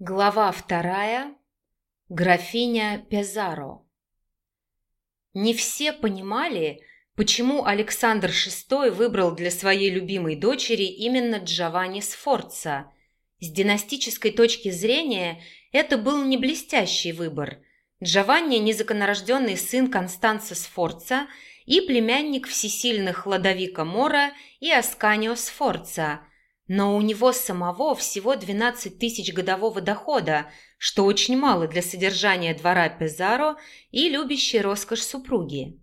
Глава вторая. Графиня Пезаро. Не все понимали, почему Александр VI выбрал для своей любимой дочери именно Джованни Сфорца. С династической точки зрения это был не блестящий выбор. Джованни – незаконнорожденный сын Констанца Сфорца и племянник всесильных Ладовика Мора и Асканио Сфорца – но у него самого всего 12 тысяч годового дохода, что очень мало для содержания двора Пезаро и любящей роскошь супруги.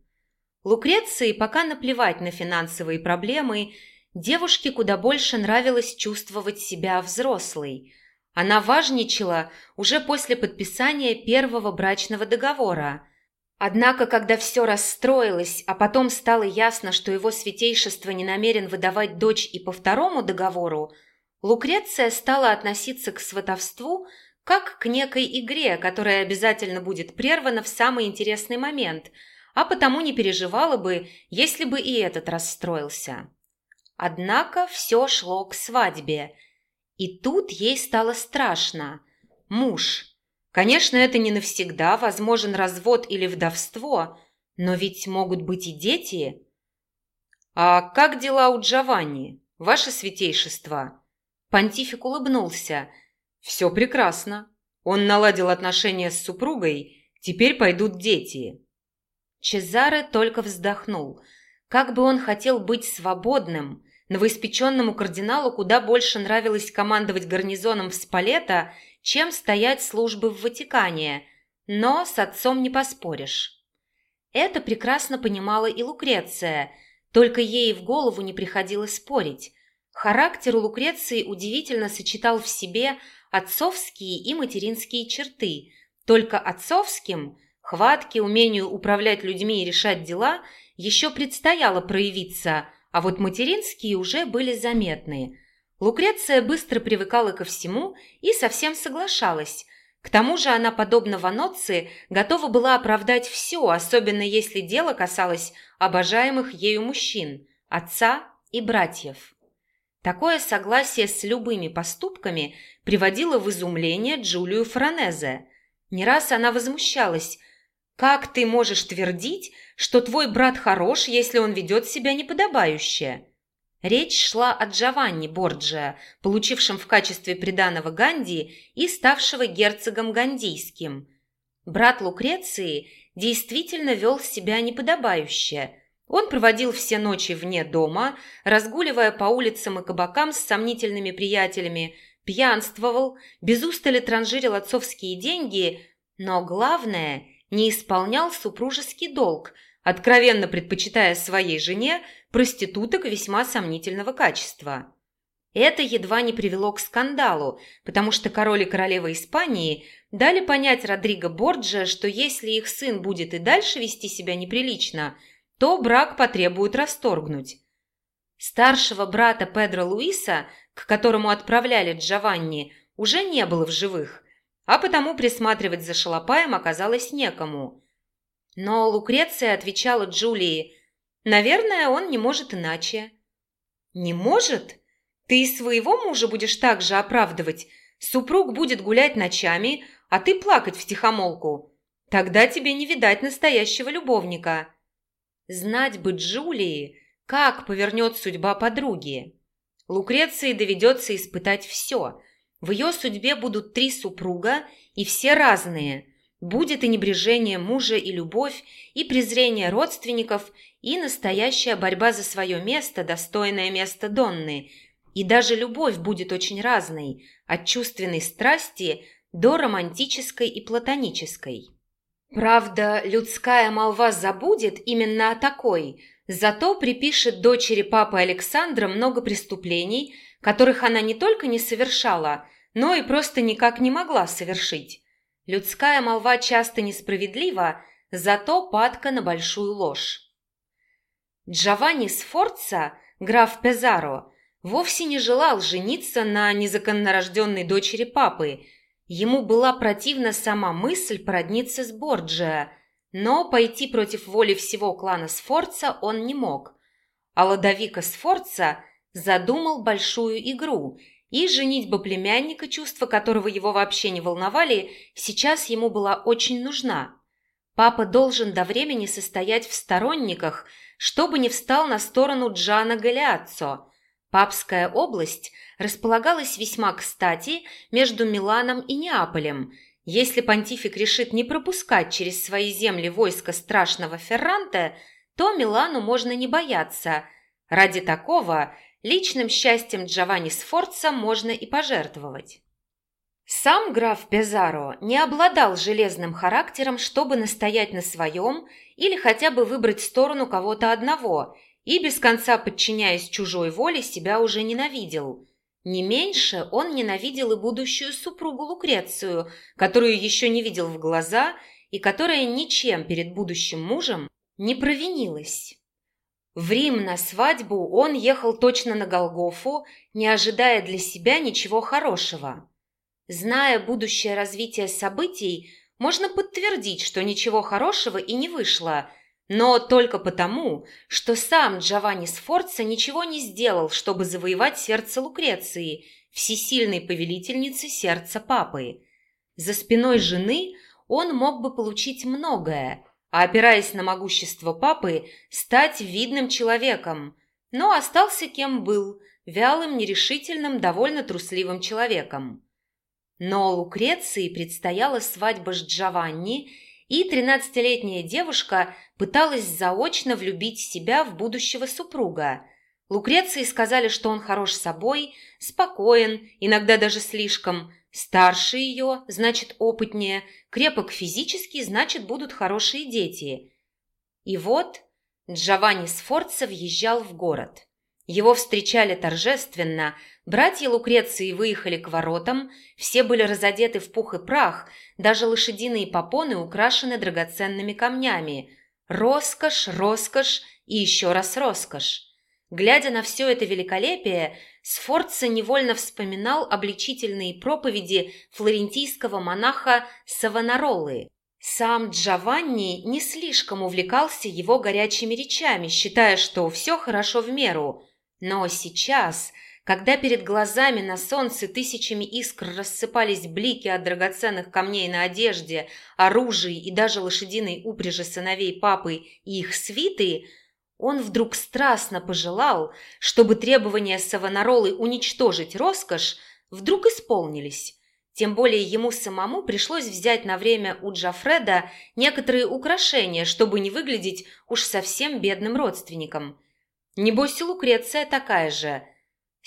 Лукреции пока наплевать на финансовые проблемы, девушке куда больше нравилось чувствовать себя взрослой. Она важничала уже после подписания первого брачного договора – Однако, когда все расстроилось, а потом стало ясно, что его святейшество не намерен выдавать дочь и по второму договору, Лукреция стала относиться к сватовству как к некой игре, которая обязательно будет прервана в самый интересный момент, а потому не переживала бы, если бы и этот расстроился. Однако все шло к свадьбе, и тут ей стало страшно. Муж – Конечно, это не навсегда, возможен развод или вдовство, но ведь могут быть и дети. А как дела у Джованни, ваше святейшество? Понтифик улыбнулся. Все прекрасно. Он наладил отношения с супругой, теперь пойдут дети. Чезаре только вздохнул. Как бы он хотел быть свободным. Новоиспеченному кардиналу куда больше нравилось командовать гарнизоном в Спалета чем стоять службы в Ватикане, но с отцом не поспоришь. Это прекрасно понимала и Лукреция, только ей в голову не приходило спорить. Характер у Лукреции удивительно сочетал в себе отцовские и материнские черты. Только отцовским, хватке, умению управлять людьми и решать дела, еще предстояло проявиться, а вот материнские уже были заметны – Лукреция быстро привыкала ко всему и совсем соглашалась. К тому же она, подобно Ваноции, готова была оправдать все, особенно если дело касалось обожаемых ею мужчин, отца и братьев. Такое согласие с любыми поступками приводило в изумление Джулию Франезе. Не раз она возмущалась. «Как ты можешь твердить, что твой брат хорош, если он ведет себя неподобающе?» Речь шла о Джованни Борджиа, получившем в качестве приданого Ганди и ставшего герцогом гандийским. Брат Лукреции действительно вел себя неподобающе. Он проводил все ночи вне дома, разгуливая по улицам и кабакам с сомнительными приятелями, пьянствовал, без устали транжирил отцовские деньги, но главное – не исполнял супружеский долг, откровенно предпочитая своей жене проституток весьма сомнительного качества. Это едва не привело к скандалу, потому что король и королева Испании дали понять Родриго Борджа, что если их сын будет и дальше вести себя неприлично, то брак потребуют расторгнуть. Старшего брата Педро Луиса, к которому отправляли Джованни, уже не было в живых, а потому присматривать за шалопаем оказалось некому. Но Лукреция отвечала Джулии – Наверное, он не может иначе. Не может? Ты и своего мужа будешь так же оправдывать. Супруг будет гулять ночами, а ты плакать втихомолку. Тогда тебе не видать настоящего любовника. Знать бы Джулии, как повернет судьба подруги. Лукреции доведется испытать все. В ее судьбе будут три супруга, и все разные – Будет и небрежение мужа, и любовь, и презрение родственников, и настоящая борьба за свое место, достойное место Донны. И даже любовь будет очень разной, от чувственной страсти до романтической и платонической. Правда, людская молва забудет именно о такой, зато припишет дочери папы Александра много преступлений, которых она не только не совершала, но и просто никак не могла совершить. Людская молва часто несправедлива, зато падка на большую ложь. Джованни Сфорца, граф Пезаро, вовсе не желал жениться на незаконнорожденной дочери папы. Ему была противна сама мысль породниться с Борджиа, но пойти против воли всего клана Сфорца он не мог. А Ладовика Сфорца задумал большую игру – И женитьба племянника, чувства которого его вообще не волновали, сейчас ему была очень нужна. Папа должен до времени состоять в сторонниках, чтобы не встал на сторону Джана Галиаццо. Папская область располагалась весьма кстати между Миланом и Неаполем. Если понтифик решит не пропускать через свои земли войско страшного Ферранте, то Милану можно не бояться. Ради такого личным счастьем Джованни Сфорца можно и пожертвовать. Сам граф Пезаро не обладал железным характером, чтобы настоять на своем или хотя бы выбрать сторону кого-то одного, и без конца подчиняясь чужой воле себя уже ненавидел. Не меньше он ненавидел и будущую супругу Лукрецию, которую еще не видел в глаза и которая ничем перед будущим мужем не провинилась. В Рим на свадьбу он ехал точно на Голгофу, не ожидая для себя ничего хорошего. Зная будущее развитие событий, можно подтвердить, что ничего хорошего и не вышло, но только потому, что сам Джованни Сфорца ничего не сделал, чтобы завоевать сердце Лукреции, всесильной повелительницы сердца папы. За спиной жены он мог бы получить многое, а опираясь на могущество папы, стать видным человеком, но остался кем был, вялым, нерешительным, довольно трусливым человеком. Но Лукреции предстояла свадьба с Джованни, и тринадцатилетняя девушка пыталась заочно влюбить себя в будущего супруга. Лукреции сказали, что он хорош собой, спокоен, иногда даже слишком, старше ее, значит опытнее, крепок физически, значит будут хорошие дети. И вот Джованни Сфорца въезжал в город. Его встречали торжественно – Братья Лукреции выехали к воротам, все были разодеты в пух и прах, даже лошадиные попоны украшены драгоценными камнями. Роскошь, роскошь и еще раз роскошь. Глядя на все это великолепие, Сфорца невольно вспоминал обличительные проповеди флорентийского монаха Савонаролы. Сам Джованни не слишком увлекался его горячими речами, считая, что все хорошо в меру. Но сейчас – когда перед глазами на солнце тысячами искр рассыпались блики от драгоценных камней на одежде, оружии и даже лошадиной упряжи сыновей папы и их свиты, он вдруг страстно пожелал, чтобы требования Савонаролы уничтожить роскошь вдруг исполнились. Тем более ему самому пришлось взять на время у Джафреда некоторые украшения, чтобы не выглядеть уж совсем бедным родственником. Небось, Лукреция такая же –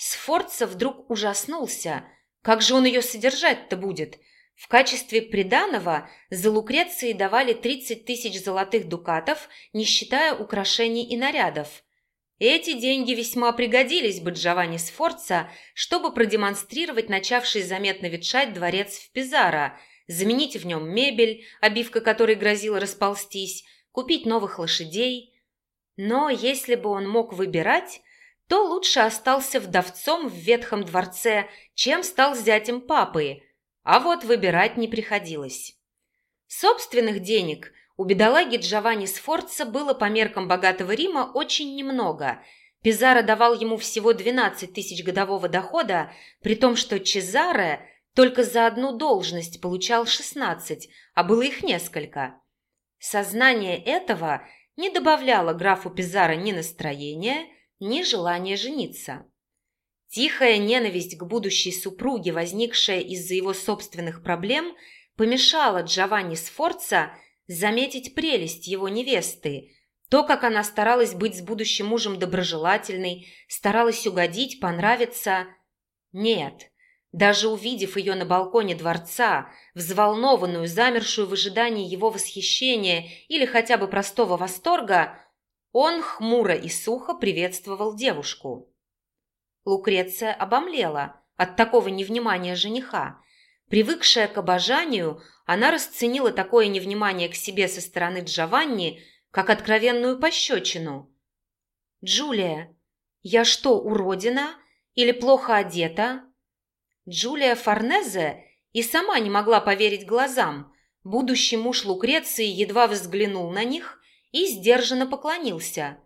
Сфорца вдруг ужаснулся. Как же он ее содержать-то будет? В качестве приданого за Лукреции давали 30 тысяч золотых дукатов, не считая украшений и нарядов. Эти деньги весьма пригодились бы Джованни Сфорца, чтобы продемонстрировать начавший заметно ветшать дворец в Пизаро, заменить в нем мебель, обивка которой грозила расползтись, купить новых лошадей. Но если бы он мог выбирать, то лучше остался вдовцом в ветхом дворце, чем стал зятем папы, а вот выбирать не приходилось. Собственных денег у бедолаги Джованни Сфорца было по меркам богатого Рима очень немного. Пизаро давал ему всего 12 тысяч годового дохода, при том, что Чезаре только за одну должность получал 16, а было их несколько. Сознание этого не добавляло графу Пизаро ни настроения, ни желание жениться. Тихая ненависть к будущей супруге, возникшая из-за его собственных проблем, помешала Джованни Сфорца заметить прелесть его невесты, то, как она старалась быть с будущим мужем доброжелательной, старалась угодить, понравиться. Нет, даже увидев ее на балконе дворца, взволнованную, замершую в ожидании его восхищения или хотя бы простого восторга, он хмуро и сухо приветствовал девушку. Лукреция обомлела от такого невнимания жениха. Привыкшая к обожанию, она расценила такое невнимание к себе со стороны Джованни как откровенную пощечину. «Джулия, я что, уродина? Или плохо одета?» Джулия Форнезе и сама не могла поверить глазам. Будущий муж Лукреции едва взглянул на них и сдержанно поклонился.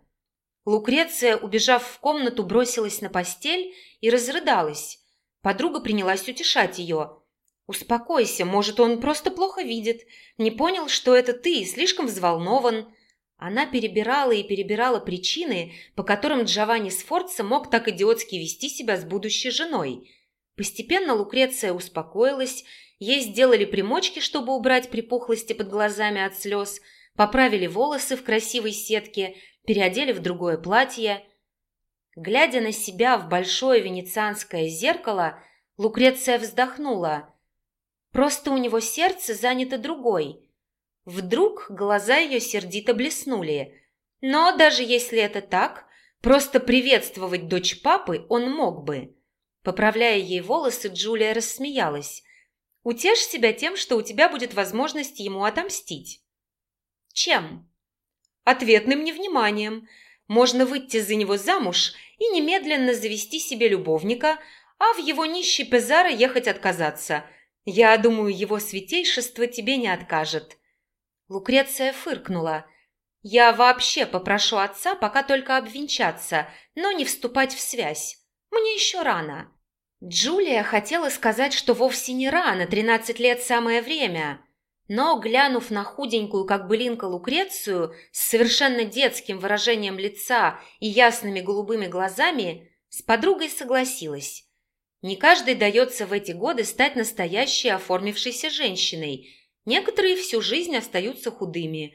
Лукреция, убежав в комнату, бросилась на постель и разрыдалась. Подруга принялась утешать ее. «Успокойся, может, он просто плохо видит. Не понял, что это ты и слишком взволнован». Она перебирала и перебирала причины, по которым Джованни Сфорца мог так идиотски вести себя с будущей женой. Постепенно Лукреция успокоилась, ей сделали примочки, чтобы убрать припухлости под глазами от слез, поправили волосы в красивой сетке, переодели в другое платье. Глядя на себя в большое венецианское зеркало, Лукреция вздохнула. Просто у него сердце занято другой. Вдруг глаза ее сердито блеснули. Но даже если это так, просто приветствовать дочь папы он мог бы. Поправляя ей волосы, Джулия рассмеялась. «Утешь себя тем, что у тебя будет возможность ему отомстить». «Чем?» «Ответным невниманием. Можно выйти за него замуж и немедленно завести себе любовника, а в его нищий Пезаро ехать отказаться. Я думаю, его святейшество тебе не откажет». Лукреция фыркнула. «Я вообще попрошу отца пока только обвенчаться, но не вступать в связь. Мне еще рано. Джулия хотела сказать, что вовсе не рано, 13 лет самое время. Но, глянув на худенькую, как былинка, Лукрецию, с совершенно детским выражением лица и ясными голубыми глазами, с подругой согласилась. Не каждой дается в эти годы стать настоящей оформившейся женщиной. Некоторые всю жизнь остаются худыми.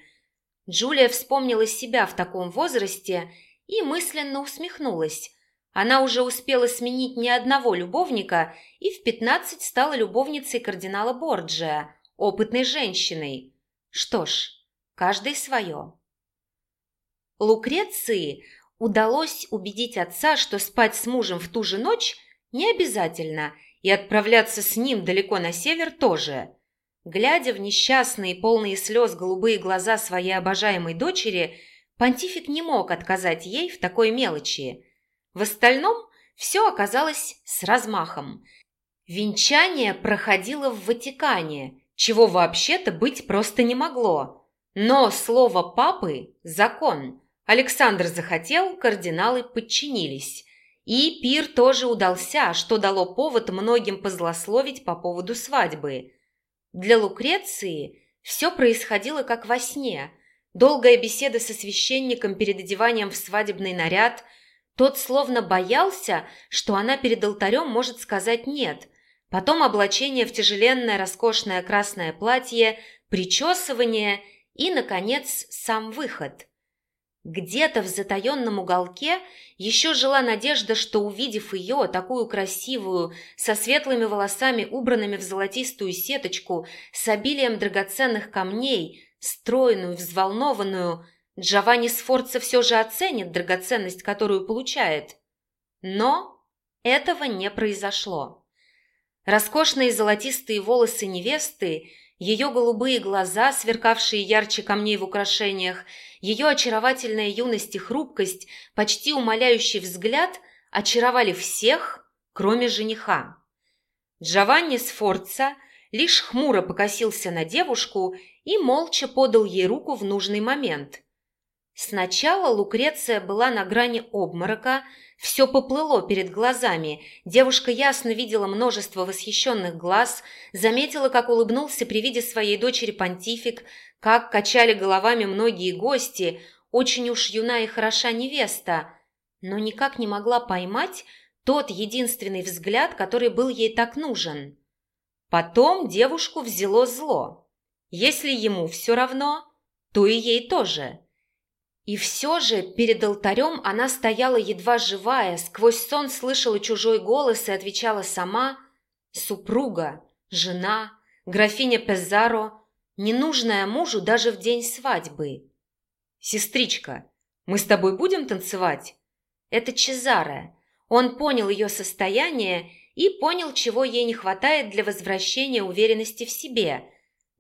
Джулия вспомнила себя в таком возрасте и мысленно усмехнулась. Она уже успела сменить не одного любовника и в пятнадцать стала любовницей кардинала Борджия, опытной женщиной. Что ж, каждый свое. Лукреции удалось убедить отца, что спать с мужем в ту же ночь не обязательно, и отправляться с ним далеко на север тоже. Глядя в несчастные, полные слез голубые глаза своей обожаемой дочери, понтифик не мог отказать ей в такой мелочи – в остальном все оказалось с размахом. Венчание проходило в Ватикане, чего вообще-то быть просто не могло. Но слово папы – закон. Александр захотел, кардиналы подчинились. И пир тоже удался, что дало повод многим позлословить по поводу свадьбы. Для Лукреции все происходило как во сне. Долгая беседа со священником перед одеванием в свадебный наряд – тот словно боялся, что она перед алтарем может сказать «нет». Потом облачение в тяжеленное роскошное красное платье, причесывание и, наконец, сам выход. Где-то в затаенном уголке еще жила надежда, что, увидев ее, такую красивую, со светлыми волосами, убранными в золотистую сеточку, с обилием драгоценных камней, стройную, взволнованную, Джованни Сфорца все же оценит драгоценность, которую получает. Но этого не произошло. Роскошные золотистые волосы невесты, ее голубые глаза, сверкавшие ярче камней в украшениях, ее очаровательная юность и хрупкость, почти умоляющий взгляд очаровали всех, кроме жениха. Джованни Сфорца лишь хмуро покосился на девушку и молча подал ей руку в нужный момент – Сначала Лукреция была на грани обморока, все поплыло перед глазами. Девушка ясно видела множество восхищенных глаз, заметила, как улыбнулся при виде своей дочери понтифик, как качали головами многие гости, очень уж юна и хороша невеста, но никак не могла поймать тот единственный взгляд, который был ей так нужен. Потом девушку взяло зло. Если ему все равно, то и ей тоже – и все же перед алтарем она стояла едва живая, сквозь сон слышала чужой голос и отвечала сама «Супруга, жена, графиня Пезаро, ненужная мужу даже в день свадьбы». «Сестричка, мы с тобой будем танцевать?» Это Чезаре. Он понял ее состояние и понял, чего ей не хватает для возвращения уверенности в себе.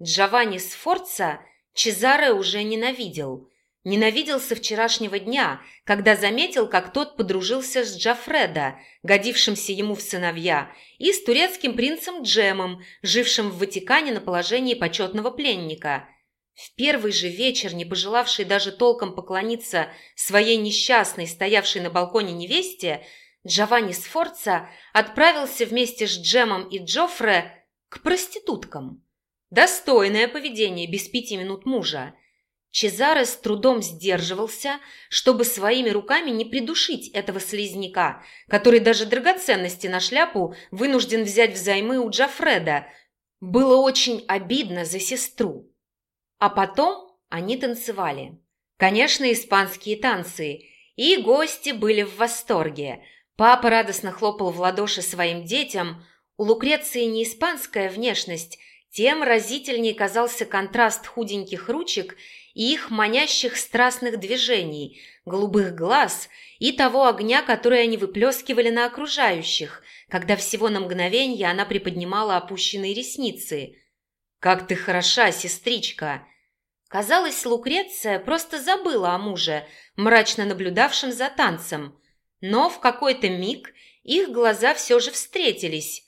Джованни Сфорца Чезаре уже ненавидел – Ненавидел со вчерашнего дня, когда заметил, как тот подружился с Джафреда, годившимся ему в сыновья, и с турецким принцем Джемом, жившим в Ватикане на положении почетного пленника. В первый же вечер, не пожелавший даже толком поклониться своей несчастной, стоявшей на балконе невесте, Джованни Сфорца отправился вместе с Джемом и Джоффре к проституткам. Достойное поведение без пяти минут мужа. Чезаре с трудом сдерживался, чтобы своими руками не придушить этого слизняка, который даже драгоценности на шляпу вынужден взять взаймы у Джафреда. Было очень обидно за сестру. А потом они танцевали. Конечно, испанские танцы. И гости были в восторге. Папа радостно хлопал в ладоши своим детям. У Лукреции не испанская внешность, тем разительнее казался контраст худеньких ручек и их манящих страстных движений, голубых глаз и того огня, который они выплескивали на окружающих, когда всего на мгновенье она приподнимала опущенные ресницы. «Как ты хороша, сестричка!» Казалось, Лукреция просто забыла о муже, мрачно наблюдавшем за танцем. Но в какой-то миг их глаза все же встретились,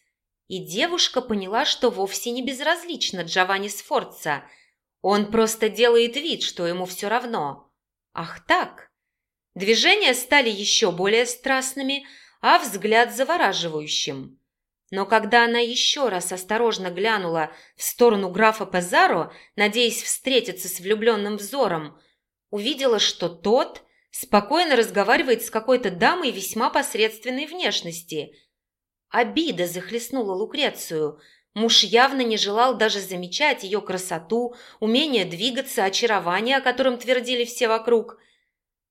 и девушка поняла, что вовсе не безразлично Джованни Сфорца – он просто делает вид, что ему все равно. Ах так? Движения стали еще более страстными, а взгляд завораживающим. Но когда она еще раз осторожно глянула в сторону графа Пазаро, надеясь встретиться с влюбленным взором, увидела, что тот спокойно разговаривает с какой-то дамой весьма посредственной внешности. Обида захлестнула Лукрецию – Муж явно не желал даже замечать ее красоту, умение двигаться, очарование, о котором твердили все вокруг.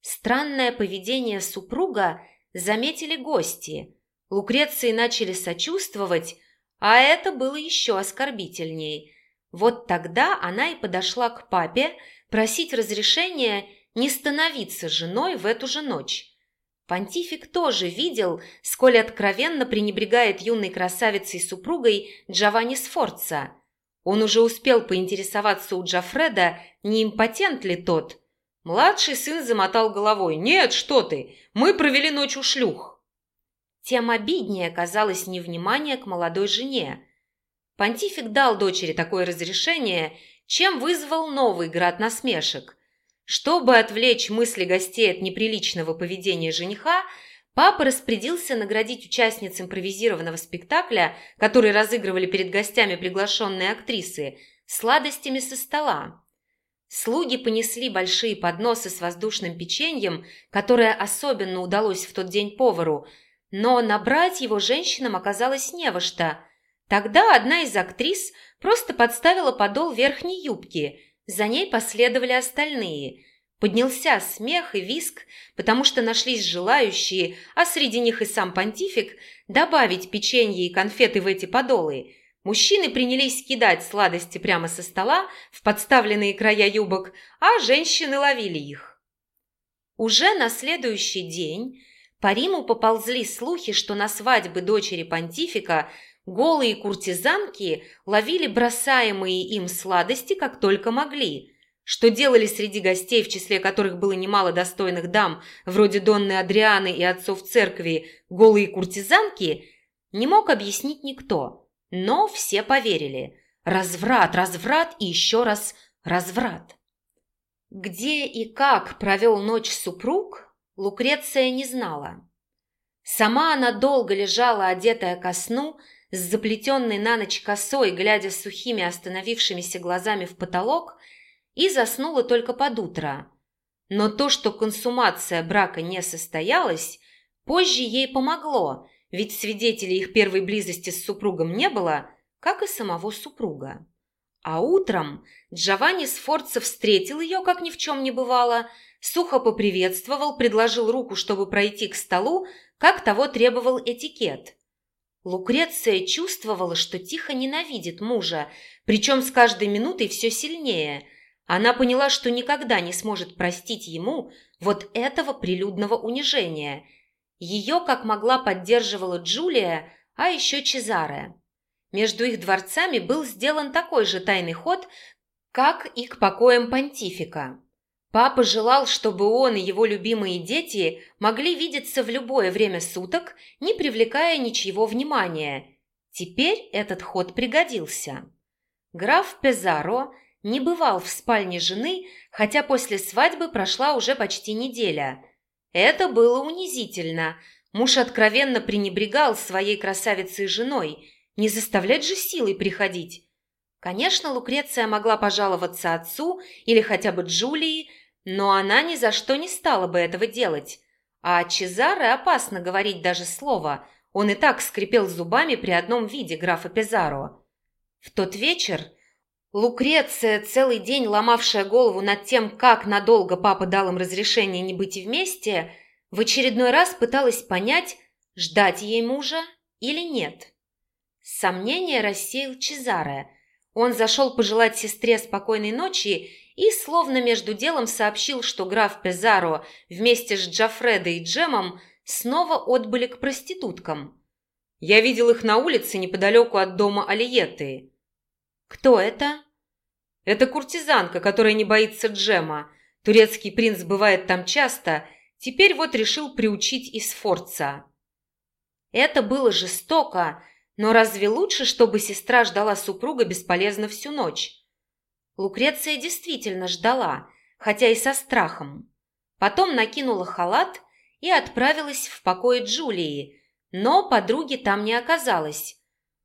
Странное поведение супруга заметили гости. Лукреции начали сочувствовать, а это было еще оскорбительней. Вот тогда она и подошла к папе просить разрешения не становиться женой в эту же ночь. Понтифик тоже видел, сколь откровенно пренебрегает юной красавицей супругой Джованни Сфорца. Он уже успел поинтересоваться у Джафреда, не импотент ли тот. Младший сын замотал головой. «Нет, что ты! Мы провели ночь у шлюх!» Тем обиднее оказалось невнимание к молодой жене. Понтифик дал дочери такое разрешение, чем вызвал новый град насмешек. Чтобы отвлечь мысли гостей от неприличного поведения жениха, папа распорядился наградить участниц импровизированного спектакля, который разыгрывали перед гостями приглашенные актрисы, сладостями со стола. Слуги понесли большие подносы с воздушным печеньем, которое особенно удалось в тот день повару, но набрать его женщинам оказалось не во что. Тогда одна из актрис просто подставила подол верхней юбки – за ней последовали остальные. Поднялся смех и виск, потому что нашлись желающие, а среди них и сам понтифик, добавить печенье и конфеты в эти подолы. Мужчины принялись кидать сладости прямо со стола в подставленные края юбок, а женщины ловили их. Уже на следующий день по Риму поползли слухи, что на свадьбы дочери понтифика – Голые куртизанки ловили бросаемые им сладости как только могли. Что делали среди гостей, в числе которых было немало достойных дам, вроде Донны Адрианы и отцов церкви, голые куртизанки, не мог объяснить никто. Но все поверили. Разврат, разврат и еще раз разврат. Где и как провел ночь супруг, Лукреция не знала. Сама она долго лежала, одетая ко сну, с заплетенной на ночь косой, глядя сухими остановившимися глазами в потолок, и заснула только под утро. Но то, что консумация брака не состоялась, позже ей помогло, ведь свидетелей их первой близости с супругом не было, как и самого супруга. А утром Джованни Сфорца встретил ее, как ни в чем не бывало, сухо поприветствовал, предложил руку, чтобы пройти к столу, как того требовал этикет – Лукреция чувствовала, что тихо ненавидит мужа, причем с каждой минутой все сильнее. Она поняла, что никогда не сможет простить ему вот этого прилюдного унижения. Ее, как могла, поддерживала Джулия, а еще Чезаре. Между их дворцами был сделан такой же тайный ход, как и к покоям понтифика. Папа желал, чтобы он и его любимые дети могли видеться в любое время суток, не привлекая ничьего внимания. Теперь этот ход пригодился. Граф Пезаро не бывал в спальне жены, хотя после свадьбы прошла уже почти неделя. Это было унизительно. Муж откровенно пренебрегал своей красавицей женой, не заставлять же силой приходить. Конечно, Лукреция могла пожаловаться отцу или хотя бы Джулии, но она ни за что не стала бы этого делать. А Чезаре опасно говорить даже слово, он и так скрипел зубами при одном виде графа Пизаро. В тот вечер Лукреция, целый день ломавшая голову над тем, как надолго папа дал им разрешение не быть вместе, в очередной раз пыталась понять, ждать ей мужа или нет. Сомнение рассеял Чезаре. Он зашел пожелать сестре спокойной ночи и словно между делом сообщил, что граф Пезаро вместе с Джафредо и Джемом снова отбыли к проституткам. Я видел их на улице неподалеку от дома Алиеты. «Кто это?» «Это куртизанка, которая не боится Джема. Турецкий принц бывает там часто. Теперь вот решил приучить из Форца». Это было жестоко, но разве лучше, чтобы сестра ждала супруга бесполезно всю ночь? Лукреция действительно ждала, хотя и со страхом. Потом накинула халат и отправилась в покой Джулии, но подруги там не оказалось.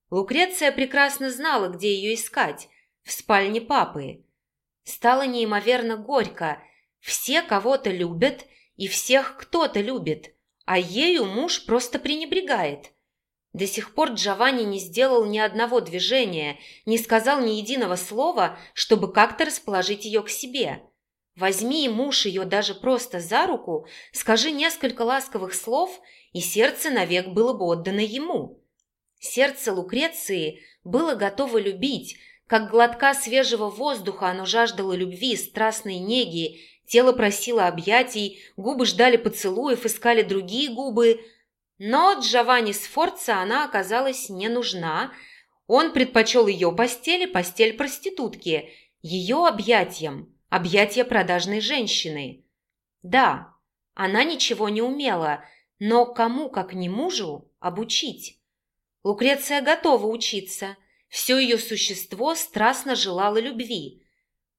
Лукреция прекрасно знала, где ее искать – в спальне папы. Стало неимоверно горько. Все кого-то любят, и всех кто-то любит, а ею муж просто пренебрегает. До сих пор Джованни не сделал ни одного движения, не сказал ни единого слова, чтобы как-то расположить ее к себе. Возьми муж ее даже просто за руку, скажи несколько ласковых слов, и сердце навек было бы отдано ему. Сердце Лукреции было готово любить, как глотка свежего воздуха оно жаждало любви, страстной неги, тело просило объятий, губы ждали поцелуев, искали другие губы. Но Джованни Сфорца она оказалась не нужна. Он предпочел ее постели, постель проститутки, ее объятиям, объятия продажной женщины. Да, она ничего не умела, но кому, как не мужу, обучить? Лукреция готова учиться. Все ее существо страстно желало любви.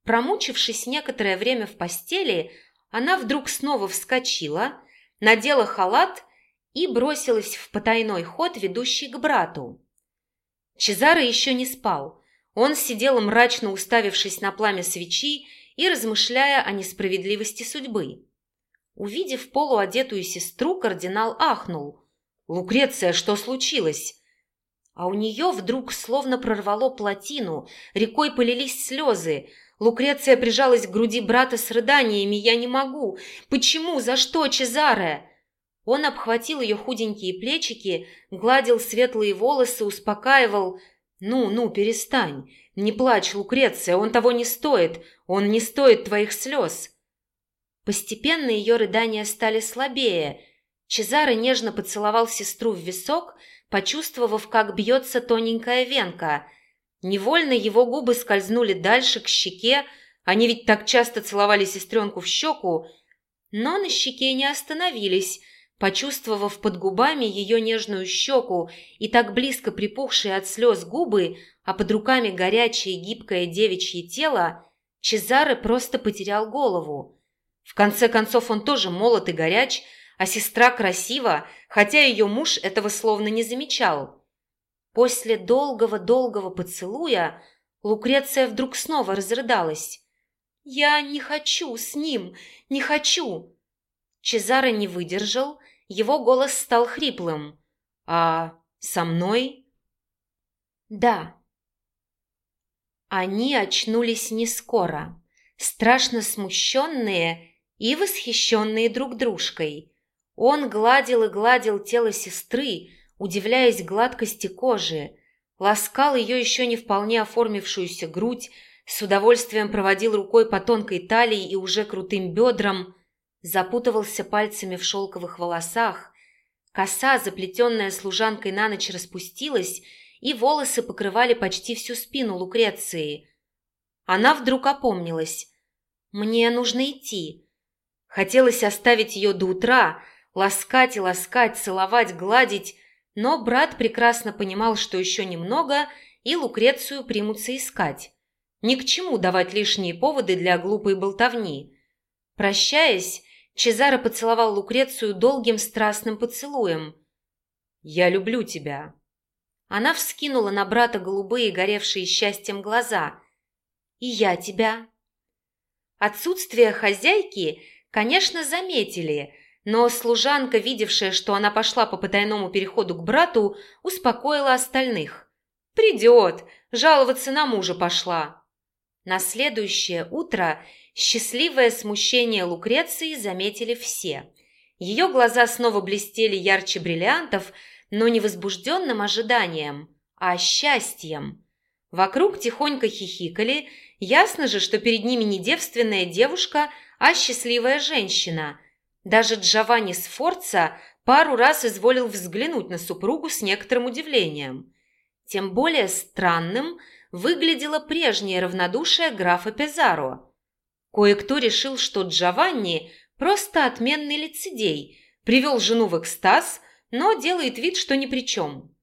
Промучившись некоторое время в постели, она вдруг снова вскочила, надела халат и бросилась в потайной ход, ведущий к брату. Чезаро еще не спал. Он сидел мрачно уставившись на пламя свечи и размышляя о несправедливости судьбы. Увидев полуодетую сестру, кардинал ахнул. «Лукреция, что случилось?» А у нее вдруг словно прорвало плотину, рекой полились слезы. Лукреция прижалась к груди брата с рыданиями «Я не могу! Почему? За что, Чезаре?» Он обхватил ее худенькие плечики, гладил светлые волосы, успокаивал. «Ну, ну, перестань! Не плачь, Лукреция, он того не стоит! Он не стоит твоих слез!» Постепенно ее рыдания стали слабее. Чезаре нежно поцеловал сестру в висок – почувствовав, как бьется тоненькая венка. Невольно его губы скользнули дальше, к щеке, они ведь так часто целовали сестренку в щеку, но на щеке не остановились, почувствовав под губами ее нежную щеку и так близко припухшие от слез губы, а под руками горячее гибкое девичье тело, Чезаре просто потерял голову. В конце концов он тоже молод и горяч, а сестра красива, хотя ее муж этого словно не замечал. После долгого-долгого поцелуя Лукреция вдруг снова разрыдалась. «Я не хочу с ним, не хочу!» Чезаро не выдержал, его голос стал хриплым. «А со мной?» «Да». Они очнулись не скоро, страшно смущенные и восхищенные друг дружкой – он гладил и гладил тело сестры, удивляясь гладкости кожи, ласкал ее еще не вполне оформившуюся грудь, с удовольствием проводил рукой по тонкой талии и уже крутым бедрам, запутывался пальцами в шелковых волосах, коса, заплетенная служанкой на ночь, распустилась, и волосы покрывали почти всю спину Лукреции. Она вдруг опомнилась. «Мне нужно идти». Хотелось оставить ее до утра, ласкать и ласкать, целовать, гладить, но брат прекрасно понимал, что еще немного, и Лукрецию примутся искать. Ни к чему давать лишние поводы для глупой болтовни. Прощаясь, Чезаро поцеловал Лукрецию долгим страстным поцелуем. «Я люблю тебя». Она вскинула на брата голубые, горевшие счастьем глаза. «И я тебя». Отсутствие хозяйки, конечно, заметили, но служанка, видевшая, что она пошла по потайному переходу к брату, успокоила остальных. «Придет, жаловаться на мужа пошла». На следующее утро счастливое смущение Лукреции заметили все. Ее глаза снова блестели ярче бриллиантов, но не возбужденным ожиданием, а счастьем. Вокруг тихонько хихикали, ясно же, что перед ними не девственная девушка, а счастливая женщина. Даже Джованни Сфорца пару раз изволил взглянуть на супругу с некоторым удивлением. Тем более странным выглядело прежнее равнодушие графа Пезаро. Кое-кто решил, что Джованни просто отменный лицедей, привел жену в экстаз, но делает вид, что ни при чем.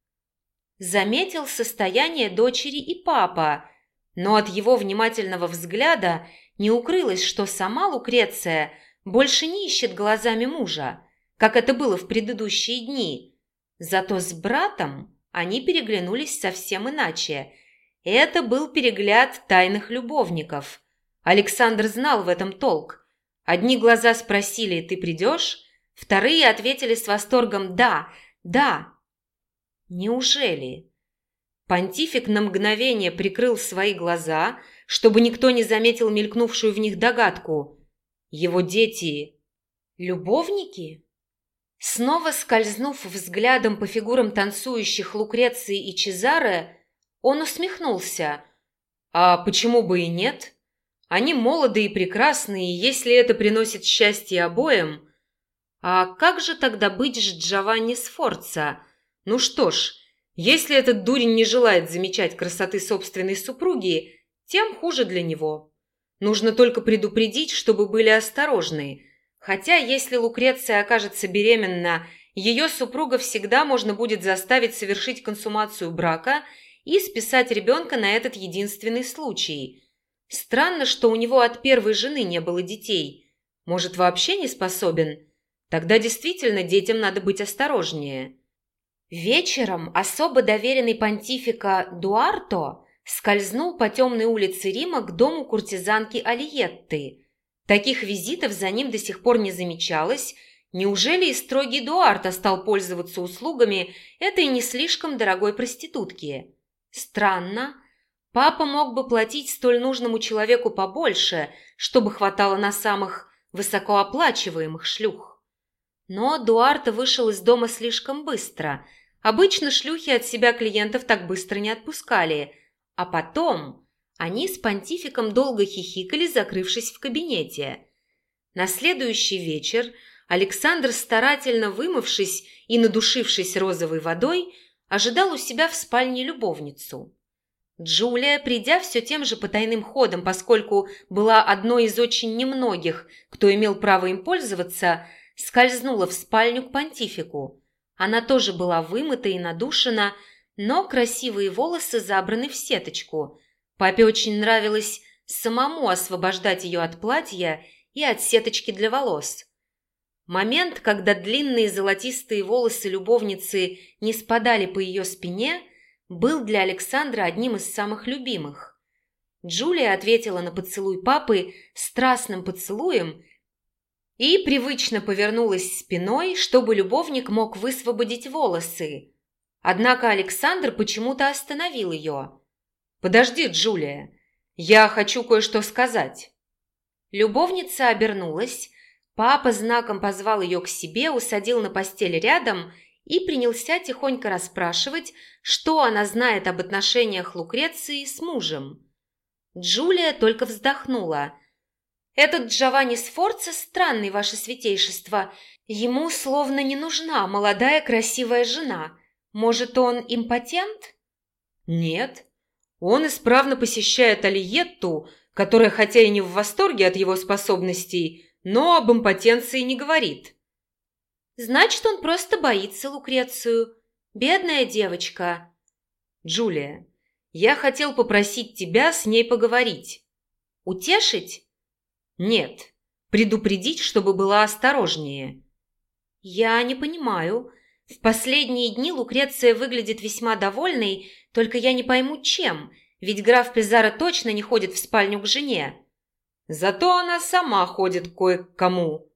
Заметил состояние дочери и папа, но от его внимательного взгляда не укрылось, что сама Лукреция больше не ищет глазами мужа, как это было в предыдущие дни. Зато с братом они переглянулись совсем иначе. Это был перегляд тайных любовников. Александр знал в этом толк. Одни глаза спросили «Ты придешь?», Вторые ответили с восторгом «да, да». Неужели? Понтифик на мгновение прикрыл свои глаза, чтобы никто не заметил мелькнувшую в них догадку. Его дети – любовники? Снова скользнув взглядом по фигурам танцующих Лукреции и Чезаре, он усмехнулся. А почему бы и нет? Они молоды и прекрасны, и если это приносит счастье обоим – а как же тогда быть с Джованни Сфорца? Ну что ж, если этот дурень не желает замечать красоты собственной супруги, тем хуже для него. Нужно только предупредить, чтобы были осторожны. Хотя, если Лукреция окажется беременна, ее супруга всегда можно будет заставить совершить консумацию брака и списать ребенка на этот единственный случай. Странно, что у него от первой жены не было детей. Может, вообще не способен? Тогда действительно детям надо быть осторожнее. Вечером особо доверенный понтифика Дуарто скользнул по темной улице Рима к дому куртизанки Алиетты. Таких визитов за ним до сих пор не замечалось. Неужели и строгий Дуарто стал пользоваться услугами этой не слишком дорогой проститутки? Странно. Папа мог бы платить столь нужному человеку побольше, чтобы хватало на самых высокооплачиваемых шлюх. Но Дуарта вышел из дома слишком быстро. Обычно шлюхи от себя клиентов так быстро не отпускали. А потом они с понтификом долго хихикали, закрывшись в кабинете. На следующий вечер Александр, старательно вымывшись и надушившись розовой водой, ожидал у себя в спальне любовницу. Джулия, придя все тем же потайным ходом, поскольку была одной из очень немногих, кто имел право им пользоваться, скользнула в спальню к понтифику. Она тоже была вымыта и надушена, но красивые волосы забраны в сеточку. Папе очень нравилось самому освобождать ее от платья и от сеточки для волос. Момент, когда длинные золотистые волосы любовницы не спадали по ее спине, был для Александра одним из самых любимых. Джулия ответила на поцелуй папы страстным поцелуем и привычно повернулась спиной, чтобы любовник мог высвободить волосы. Однако Александр почему-то остановил ее. «Подожди, Джулия, я хочу кое-что сказать». Любовница обернулась, папа знаком позвал ее к себе, усадил на постель рядом и принялся тихонько расспрашивать, что она знает об отношениях Лукреции с мужем. Джулия только вздохнула – этот Джованни Сфорца странный, ваше святейшество. Ему словно не нужна молодая красивая жена. Может, он импотент? Нет. Он исправно посещает Алиетту, которая хотя и не в восторге от его способностей, но об импотенции не говорит. Значит, он просто боится Лукрецию. Бедная девочка. Джулия, я хотел попросить тебя с ней поговорить. Утешить? Нет, Предупредить, чтобы была осторожнее. Я не понимаю. В последние дни Лукреция выглядит весьма довольной, только я не пойму, чем, ведь граф Пизаро точно не ходит в спальню к жене. Зато она сама ходит кое-кому.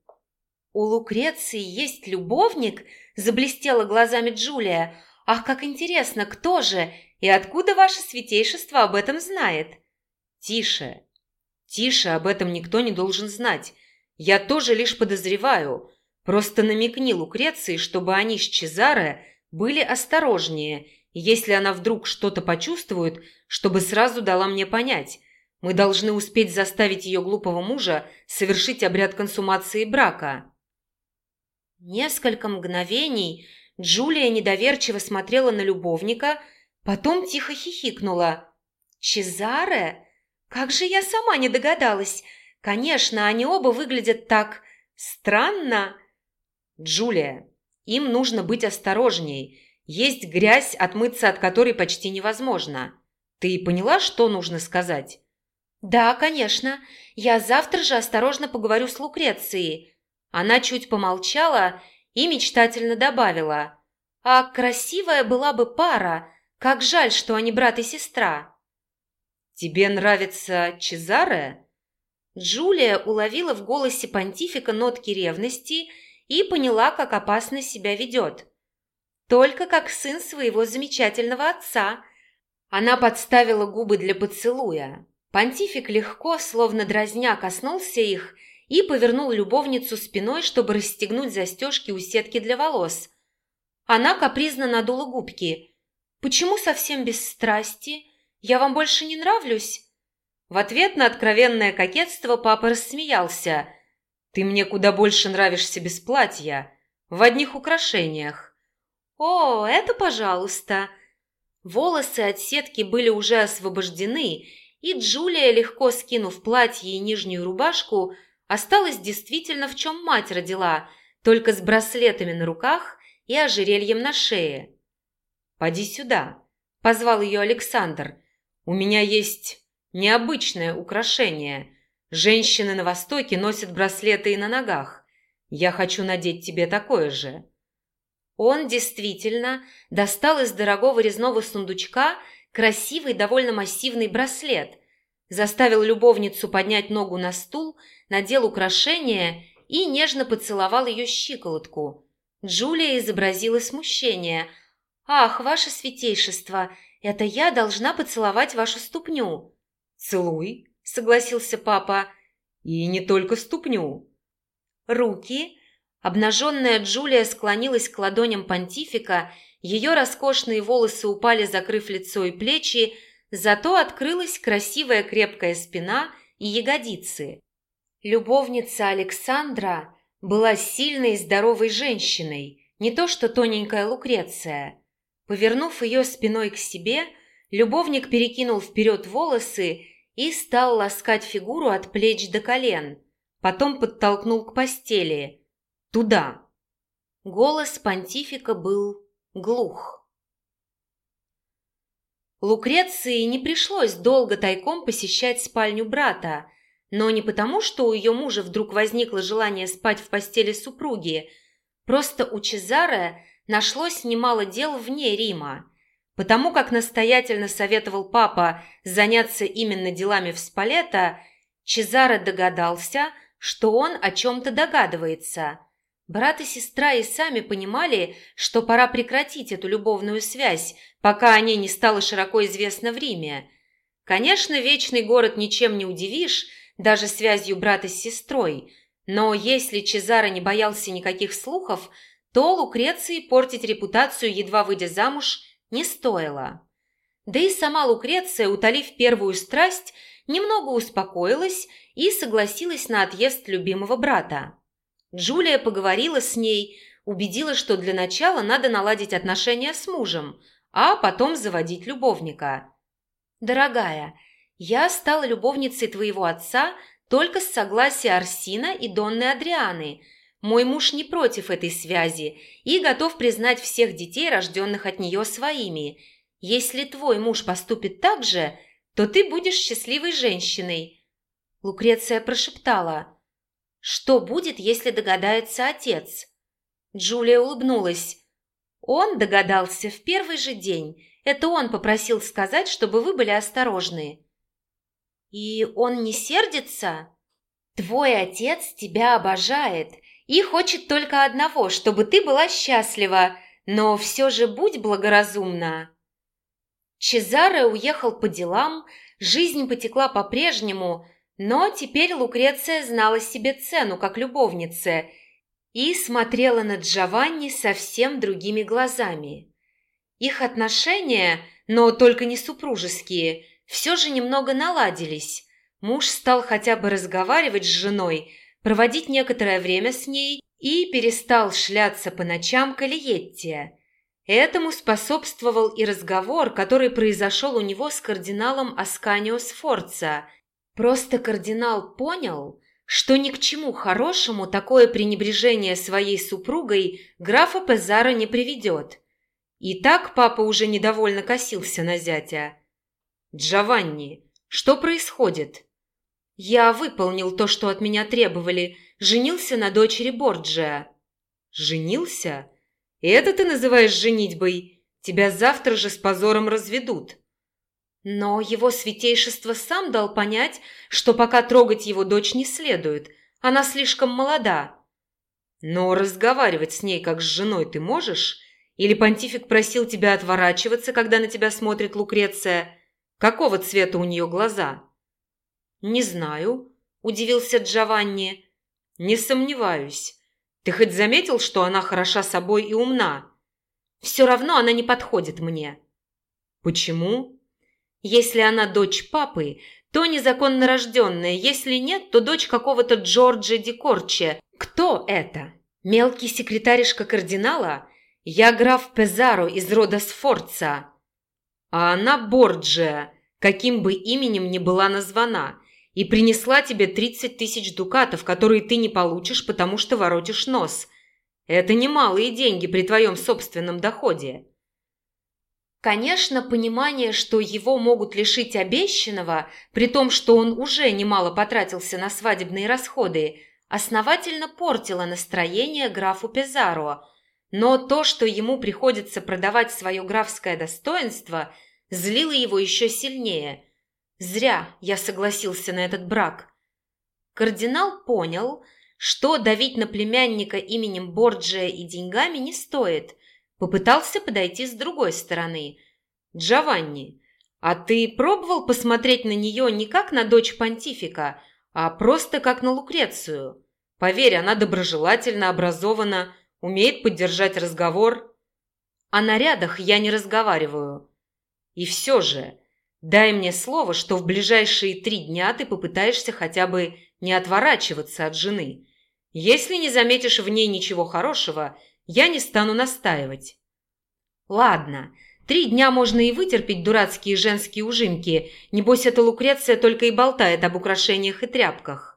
У Лукреции есть любовник? Заблестела глазами Джулия. Ах, как интересно, кто же и откуда ваше святейшество об этом знает? Тише. Тише, об этом никто не должен знать. Я тоже лишь подозреваю. Просто намекни Лукреции, чтобы они с Чезаре были осторожнее, если она вдруг что-то почувствует, чтобы сразу дала мне понять. Мы должны успеть заставить ее глупого мужа совершить обряд консумации брака. Несколько мгновений Джулия недоверчиво смотрела на любовника, потом тихо хихикнула. «Чезаре? Как же я сама не догадалась! Конечно, они оба выглядят так... странно!» «Джулия, им нужно быть осторожней. Есть грязь, отмыться от которой почти невозможно. Ты поняла, что нужно сказать?» «Да, конечно. Я завтра же осторожно поговорю с Лукрецией». Она чуть помолчала и мечтательно добавила. «А красивая была бы пара. Как жаль, что они брат и сестра». «Тебе нравится Чезаре?» Джулия уловила в голосе понтифика нотки ревности и поняла, как опасно себя ведет. Только как сын своего замечательного отца. Она подставила губы для поцелуя. Понтифик легко, словно дразня, коснулся их и повернул любовницу спиной, чтобы расстегнуть застежки у сетки для волос. Она капризно надула губки. «Почему совсем без страсти? Я вам больше не нравлюсь?» В ответ на откровенное кокетство папа рассмеялся. «Ты мне куда больше нравишься без платья, в одних украшениях». «О, это пожалуйста!» Волосы от сетки были уже освобождены, и Джулия, легко скинув платье и нижнюю рубашку, осталась действительно в чем мать родила, только с браслетами на руках и ожерельем на шее. «Поди сюда», – позвал ее Александр. «У меня есть необычное украшение. Женщины на Востоке носят браслеты и на ногах. Я хочу надеть тебе такое же». Он действительно достал из дорогого резного сундучка красивый, довольно массивный браслет, заставил любовницу поднять ногу на стул, надел украшение и нежно поцеловал ее щиколотку. Джулия изобразила смущение. «Ах, ваше святейшество, это я должна поцеловать вашу ступню». «Целуй», — согласился папа. «И не только ступню». Руки Обнаженная Джулия склонилась к ладоням понтифика, ее роскошные волосы упали, закрыв лицо и плечи, зато открылась красивая крепкая спина и ягодицы. Любовница Александра была сильной и здоровой женщиной, не то что тоненькая Лукреция. Повернув ее спиной к себе, любовник перекинул вперед волосы и стал ласкать фигуру от плеч до колен, потом подтолкнул к постели – Туда!» Голос понтифика был глух. Лукреции не пришлось долго тайком посещать спальню брата, но не потому, что у ее мужа вдруг возникло желание спать в постели супруги, просто у Чезаре нашлось немало дел вне Рима. Потому как настоятельно советовал папа заняться именно делами в Спалета, Чезаре догадался, что он о чем-то догадывается – Брат и сестра и сами понимали, что пора прекратить эту любовную связь, пока о ней не стало широко известно в Риме. Конечно, вечный город ничем не удивишь, даже связью брата с сестрой, но если Чезаро не боялся никаких слухов, то Лукреции портить репутацию, едва выйдя замуж, не стоило. Да и сама Лукреция, утолив первую страсть, немного успокоилась и согласилась на отъезд любимого брата. Джулия поговорила с ней, убедила, что для начала надо наладить отношения с мужем, а потом заводить любовника. «Дорогая, я стала любовницей твоего отца только с согласия Арсина и Донны Адрианы. Мой муж не против этой связи и готов признать всех детей, рожденных от нее, своими. Если твой муж поступит так же, то ты будешь счастливой женщиной». Лукреция прошептала – Что будет, если догадается отец? Джулия улыбнулась. Он догадался в первый же день. Это он попросил сказать, чтобы вы были осторожны. И он не сердится? Твой отец тебя обожает и хочет только одного, чтобы ты была счастлива, но все же будь благоразумна. Чезаре уехал по делам, жизнь потекла по-прежнему, но теперь Лукреция знала себе цену как любовница и смотрела на Джованни совсем другими глазами. Их отношения, но только не супружеские, все же немного наладились. Муж стал хотя бы разговаривать с женой, проводить некоторое время с ней и перестал шляться по ночам к. Этому способствовал и разговор, который произошел у него с кардиналом Асканио Сфорца. Просто кардинал понял, что ни к чему хорошему такое пренебрежение своей супругой графа Пезаро не приведет. И так папа уже недовольно косился на зятя. «Джованни, что происходит?» «Я выполнил то, что от меня требовали. Женился на дочери Борджиа». «Женился?» И это ты называешь женитьбой? Тебя завтра же с позором разведут. Но его святейшество сам дал понять, что пока трогать его дочь не следует. Она слишком молода. Но разговаривать с ней как с женой ты можешь? Или понтифик просил тебя отворачиваться, когда на тебя смотрит Лукреция? Какого цвета у нее глаза? Не знаю, удивился Джованни. Не сомневаюсь. Ты хоть заметил, что она хороша собой и умна? Все равно она не подходит мне. Почему? Если она дочь папы, то незаконно рожденная. Если нет, то дочь какого-то Джорджа Ди Корче. Кто это? Мелкий секретаришка кардинала? Я граф Пезаро из рода Сфорца. А она Борджия, каким бы именем ни была названа и принесла тебе 30 тысяч дукатов, которые ты не получишь, потому что воротишь нос. Это немалые деньги при твоем собственном доходе. Конечно, понимание, что его могут лишить обещанного, при том, что он уже немало потратился на свадебные расходы, основательно портило настроение графу Пезаро. Но то, что ему приходится продавать свое графское достоинство, злило его еще сильнее – Зря я согласился на этот брак. Кардинал понял, что давить на племянника именем Борджия и деньгами не стоит. Попытался подойти с другой стороны. «Джованни, а ты пробовал посмотреть на нее не как на дочь понтифика, а просто как на Лукрецию? Поверь, она доброжелательно образована, умеет поддержать разговор. О нарядах я не разговариваю. И все же, Дай мне слово, что в ближайшие три дня ты попытаешься хотя бы не отворачиваться от жены. Если не заметишь в ней ничего хорошего, я не стану настаивать. Ладно, три дня можно и вытерпеть дурацкие женские ужимки. Небось, эта Лукреция только и болтает об украшениях и тряпках.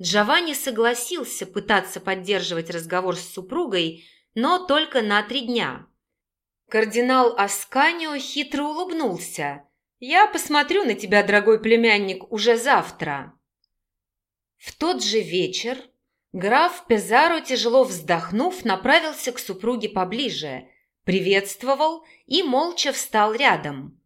Джованни согласился пытаться поддерживать разговор с супругой, но только на три дня. Кардинал Асканио хитро улыбнулся – я посмотрю на тебя, дорогой племянник, уже завтра. В тот же вечер граф Пезаро, тяжело вздохнув, направился к супруге поближе, приветствовал и молча встал рядом.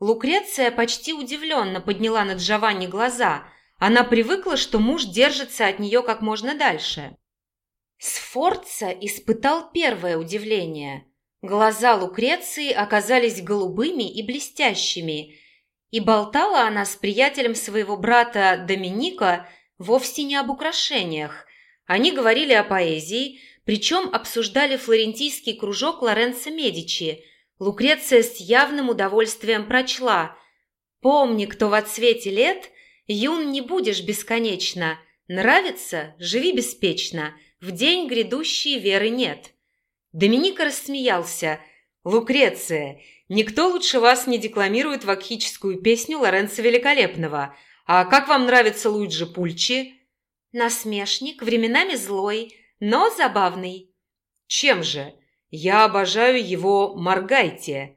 Лукреция почти удивленно подняла на Джованни глаза. Она привыкла, что муж держится от нее как можно дальше. Сфорца испытал первое удивление. Глаза Лукреции оказались голубыми и блестящими, и болтала она с приятелем своего брата Доминика вовсе не об украшениях. Они говорили о поэзии, причем обсуждали флорентийский кружок Лоренцо Медичи. Лукреция с явным удовольствием прочла «Помни, кто в отсвете лет, юн не будешь бесконечно, нравится – живи беспечно, в день грядущей веры нет». Доминика рассмеялся. «Лукреция, никто лучше вас не декламирует вакхическую песню Лоренцо Великолепного. А как вам нравится Луиджи Пульчи?» «Насмешник, временами злой, но забавный». «Чем же? Я обожаю его «Моргайте».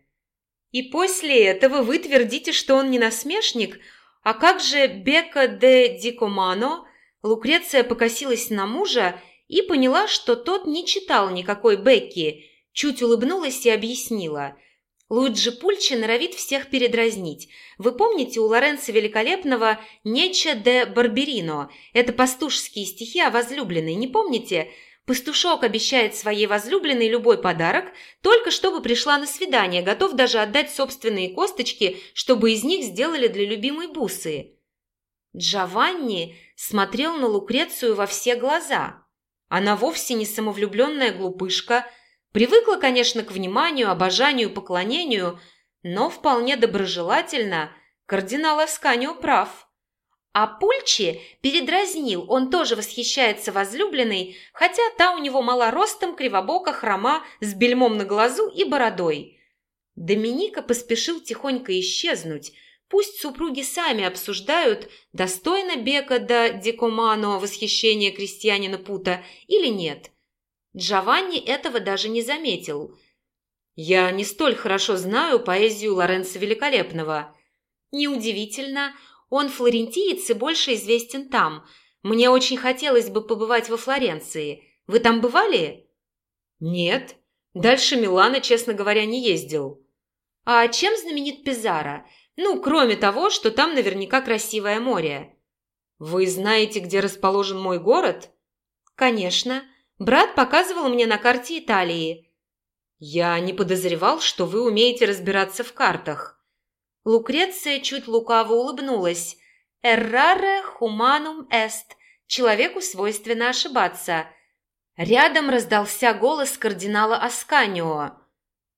«И после этого вы твердите, что он не насмешник? А как же Бека де Дикомано? Лукреция покосилась на мужа и поняла, что тот не читал никакой Бекки, чуть улыбнулась и объяснила. Луиджи Пульчи норовит всех передразнить. Вы помните у Лоренцо Великолепного «Нече де Барберино»? Это пастушеские стихи о возлюбленной, не помните? Пастушок обещает своей возлюбленной любой подарок, только чтобы пришла на свидание, готов даже отдать собственные косточки, чтобы из них сделали для любимой бусы. Джованни смотрел на Лукрецию во все глаза. Она вовсе не самовлюбленная глупышка, привыкла, конечно, к вниманию, обожанию, поклонению, но вполне доброжелательно кардинал Асканио прав. А Пульчи передразнил, он тоже восхищается возлюбленной, хотя та у него малоростом, кривобока, хрома, с бельмом на глазу и бородой. Доминика поспешил тихонько исчезнуть, Пусть супруги сами обсуждают, достойно Бека до Дикомано восхищения крестьянина Пута или нет. Джованни этого даже не заметил. «Я не столь хорошо знаю поэзию Лоренцо Великолепного». «Неудивительно. Он флорентиец и больше известен там. Мне очень хотелось бы побывать во Флоренции. Вы там бывали?» «Нет. Дальше Милана, честно говоря, не ездил». «А чем знаменит Пизаро?» Ну, кроме того, что там наверняка красивое море. Вы знаете, где расположен мой город? Конечно. Брат показывал мне на карте Италии. Я не подозревал, что вы умеете разбираться в картах. Лукреция чуть лукаво улыбнулась. «Errare humanum est» – человеку свойственно ошибаться. Рядом раздался голос кардинала Асканио.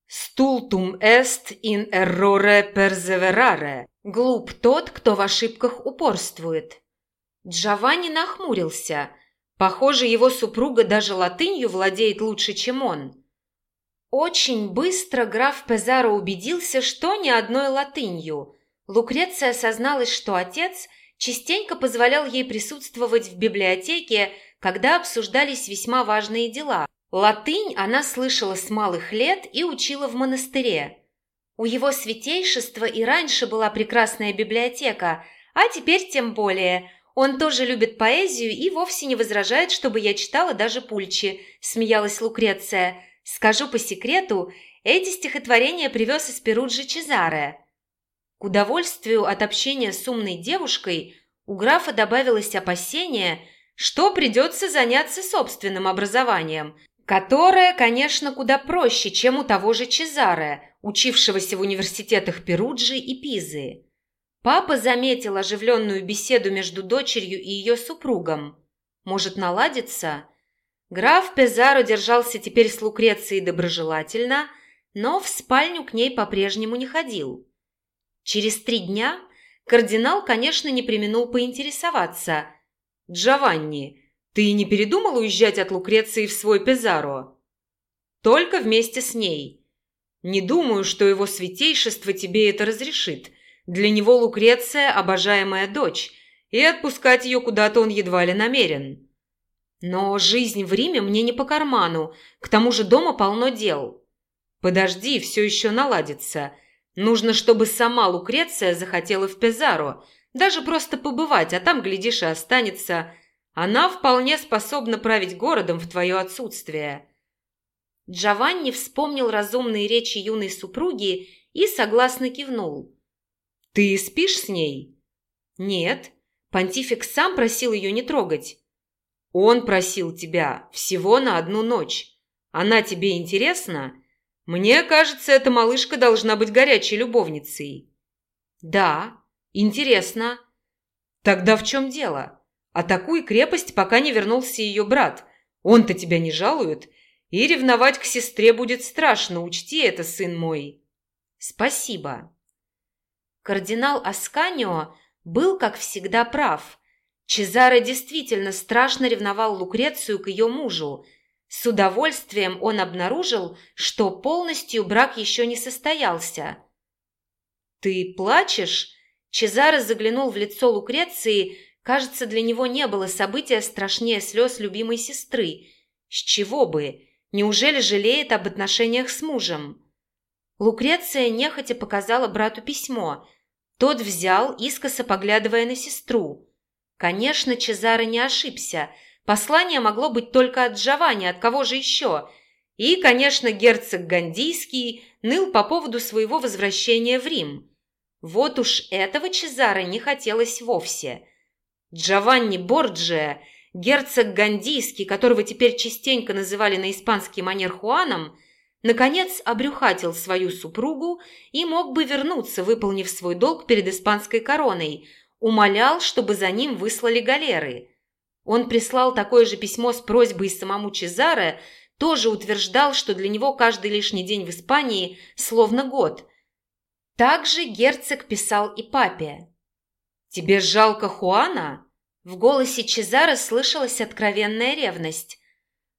«Stultum est in errore perseverare» – «Глуп тот, кто в ошибках упорствует». Джованни нахмурился. Похоже, его супруга даже латынью владеет лучше, чем он. Очень быстро граф Пезаро убедился, что ни одной латынью. Лукреция осозналась, что отец частенько позволял ей присутствовать в библиотеке, когда обсуждались весьма важные дела, Латынь она слышала с малых лет и учила в монастыре. У его святейшества и раньше была прекрасная библиотека, а теперь тем более. Он тоже любит поэзию и вовсе не возражает, чтобы я читала даже Пульчи, смеялась Лукреция. Скажу по секрету, эти стихотворения привез из Перуджи Чезаре. К удовольствию от общения с умной девушкой у графа добавилось опасение, что придется заняться собственным образованием – Которая, конечно, куда проще, чем у того же Чезаре, учившегося в университетах Перуджи и Пизы. Папа заметил оживленную беседу между дочерью и ее супругом. Может, наладится? Граф Пезаро держался теперь с Лукрецией доброжелательно, но в спальню к ней по-прежнему не ходил. Через три дня кардинал, конечно, не применул поинтересоваться. «Джованни, ты не передумал уезжать от Лукреции в свой Пезаро? Только вместе с ней. Не думаю, что его святейшество тебе это разрешит. Для него Лукреция – обожаемая дочь, и отпускать ее куда-то он едва ли намерен. Но жизнь в Риме мне не по карману, к тому же дома полно дел. Подожди, все еще наладится. Нужно, чтобы сама Лукреция захотела в Пезаро, даже просто побывать, а там, глядишь, и останется она вполне способна править городом в твое отсутствие». Джованни вспомнил разумные речи юной супруги и согласно кивнул. «Ты спишь с ней?» «Нет. Понтифик сам просил ее не трогать». «Он просил тебя всего на одну ночь. Она тебе интересна? Мне кажется, эта малышка должна быть горячей любовницей». «Да, интересно». «Тогда в чем дело?» Атакуй крепость, пока не вернулся ее брат. Он-то тебя не жалует. И ревновать к сестре будет страшно, учти это, сын мой. Спасибо. Кардинал Асканио был, как всегда, прав. Чезаро действительно страшно ревновал Лукрецию к ее мужу. С удовольствием он обнаружил, что полностью брак еще не состоялся. «Ты плачешь?» Чезаро заглянул в лицо Лукреции, Кажется, для него не было события страшнее слез любимой сестры. С чего бы? Неужели жалеет об отношениях с мужем? Лукреция нехотя показала брату письмо. Тот взял, искоса поглядывая на сестру. Конечно, Чезаро не ошибся. Послание могло быть только от Джованни, от кого же еще? И, конечно, герцог Гандийский ныл по поводу своего возвращения в Рим. Вот уж этого Чезаро не хотелось вовсе. Джованни Борджиа, герцог Гандийский, которого теперь частенько называли на испанский манер Хуаном, наконец обрюхатил свою супругу и мог бы вернуться, выполнив свой долг перед испанской короной, умолял, чтобы за ним выслали галеры. Он прислал такое же письмо с просьбой самому Чезаре, тоже утверждал, что для него каждый лишний день в Испании словно год. Также герцог писал и папе. «Тебе жалко Хуана?» В голосе Чезаре слышалась откровенная ревность.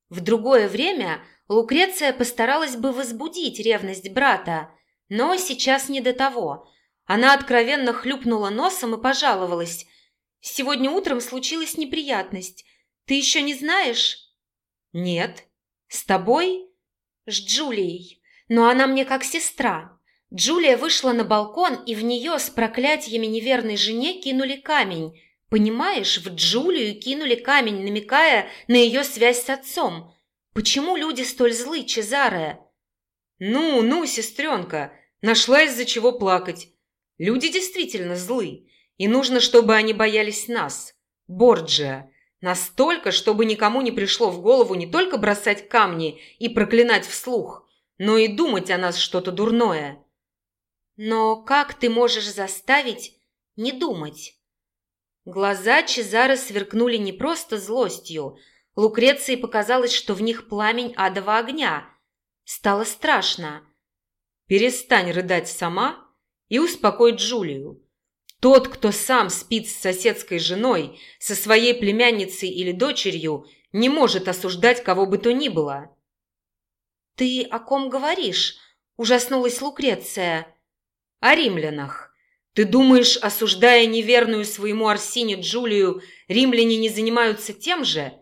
В другое время Лукреция постаралась бы возбудить ревность брата, но сейчас не до того. Она откровенно хлюпнула носом и пожаловалась. «Сегодня утром случилась неприятность. Ты еще не знаешь?» «Нет. С тобой?» «С Джулией. Но она мне как сестра. Джулия вышла на балкон, и в нее с проклятиями неверной жене кинули камень. Понимаешь, в Джулию кинули камень, намекая на ее связь с отцом. Почему люди столь злы, Чезаре?» «Ну, ну, сестренка, нашла из-за чего плакать. Люди действительно злы, и нужно, чтобы они боялись нас, Борджиа, настолько, чтобы никому не пришло в голову не только бросать камни и проклинать вслух, но и думать о нас что-то дурное». «Но как ты можешь заставить не думать?» Глаза Чезары сверкнули не просто злостью, Лукреции показалось, что в них пламень адового огня. Стало страшно. «Перестань рыдать сама и успокой Джулию. Тот, кто сам спит с соседской женой, со своей племянницей или дочерью, не может осуждать кого бы то ни было». «Ты о ком говоришь?» – ужаснулась Лукреция. «О римлянах. Ты думаешь, осуждая неверную своему Арсине Джулию, римляне не занимаются тем же?»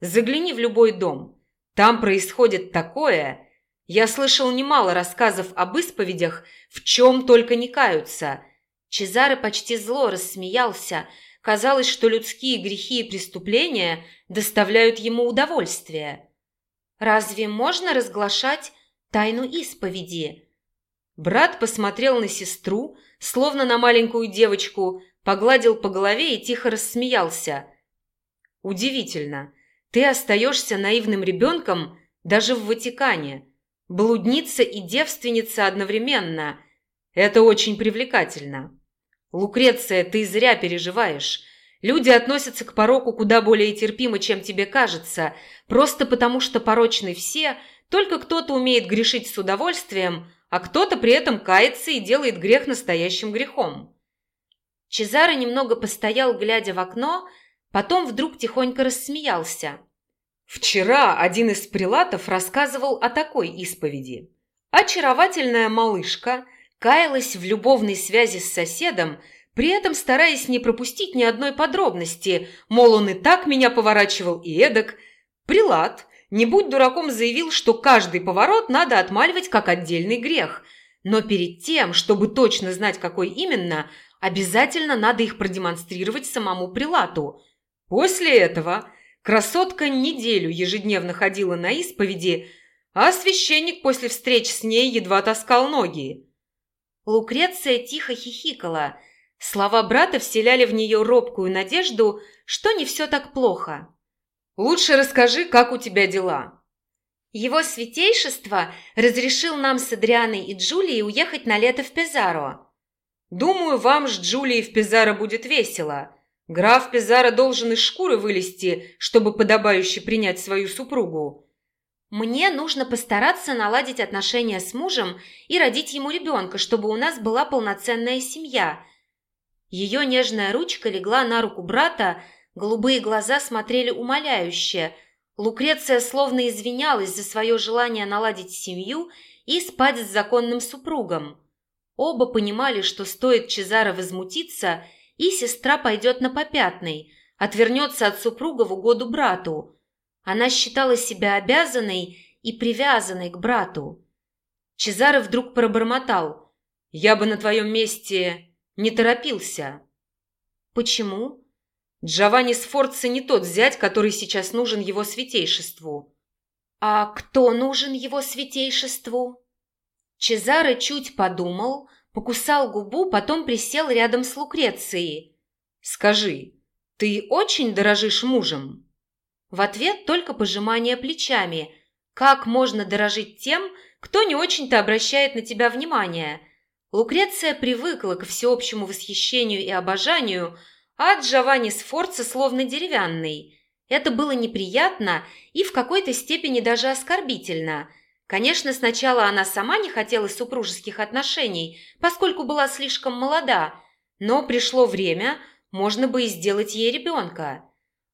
Загляни в любой дом. Там происходит такое. Я слышал немало рассказов об исповедях, в чем только не каются. Чезаре почти зло рассмеялся. Казалось, что людские грехи и преступления доставляют ему удовольствие. Разве можно разглашать тайну исповеди? Брат посмотрел на сестру, словно на маленькую девочку, погладил по голове и тихо рассмеялся. Удивительно. Ты остаешься наивным ребенком даже в Ватикане. Блудница и девственница одновременно. Это очень привлекательно. Лукреция, ты зря переживаешь. Люди относятся к пороку куда более терпимо, чем тебе кажется, просто потому что порочны все, только кто-то умеет грешить с удовольствием, а кто-то при этом кается и делает грех настоящим грехом. Чезаро немного постоял, глядя в окно, Потом вдруг тихонько рассмеялся. Вчера один из прилатов рассказывал о такой исповеди. Очаровательная малышка каялась в любовной связи с соседом, при этом стараясь не пропустить ни одной подробности, мол, он и так меня поворачивал и эдак. Прилат, не будь дураком, заявил, что каждый поворот надо отмаливать как отдельный грех. Но перед тем, чтобы точно знать, какой именно, обязательно надо их продемонстрировать самому прилату – После этого красотка неделю ежедневно ходила на исповеди, а священник после встреч с ней едва таскал ноги. Лукреция тихо хихикала. Слова брата вселяли в нее робкую надежду, что не все так плохо. «Лучше расскажи, как у тебя дела». Его святейшество разрешил нам с Адрианой и Джулией уехать на лето в Пезаро. «Думаю, вам с Джулией в Пезаро будет весело», Граф Пизаро должен из шкуры вылезти, чтобы подобающе принять свою супругу. Мне нужно постараться наладить отношения с мужем и родить ему ребенка, чтобы у нас была полноценная семья. Ее нежная ручка легла на руку брата, голубые глаза смотрели умоляюще. Лукреция словно извинялась за свое желание наладить семью и спать с законным супругом. Оба понимали, что стоит Чезаро возмутиться – и сестра пойдет на попятный, отвернется от супруга в угоду брату. Она считала себя обязанной и привязанной к брату. Чезаро вдруг пробормотал. «Я бы на твоем месте не торопился». «Почему?» Джованни Сфорца не тот зять, который сейчас нужен его святейшеству. А кто нужен его святейшеству? Чезаре чуть подумал, покусал губу, потом присел рядом с Лукрецией. «Скажи, ты очень дорожишь мужем?» В ответ только пожимание плечами. Как можно дорожить тем, кто не очень-то обращает на тебя внимание? Лукреция привыкла к всеобщему восхищению и обожанию, а Джованни Сфорца словно деревянный. Это было неприятно и в какой-то степени даже оскорбительно. Конечно, сначала она сама не хотела супружеских отношений, поскольку была слишком молода, но пришло время, можно бы и сделать ей ребенка.